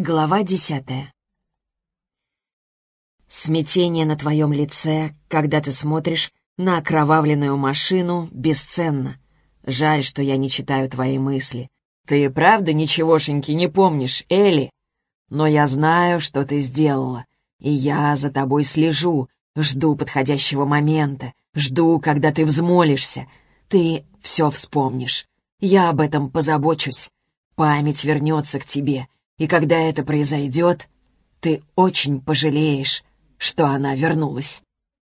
Глава десятая. Смятение на твоем лице, когда ты смотришь на окровавленную машину, бесценно. Жаль, что я не читаю твои мысли. Ты правда ничегошеньки не помнишь, Элли? Но я знаю, что ты сделала, и я за тобой слежу, жду подходящего момента, жду, когда ты взмолишься. Ты все вспомнишь. Я об этом позабочусь. Память вернется к тебе — и когда это произойдет, ты очень пожалеешь, что она вернулась.